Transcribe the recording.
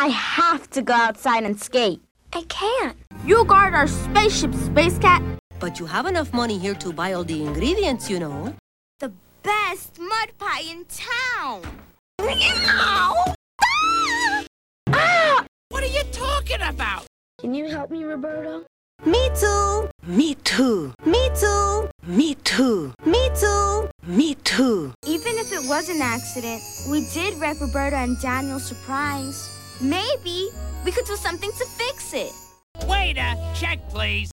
I have to go outside and skate. I can't. You guard our spaceship, Space Cat. But you have enough money here to buy all the ingredients, you know. The best mud pie in town. Ah! What are you talking about? Can you help me, Roberto? Me too. Me too. Me too. Me too. Me too. Me too. Even if it was an accident, we did wreck Roberta and Daniel's surprise. Maybe we could do something to fix it. Waiter, check please.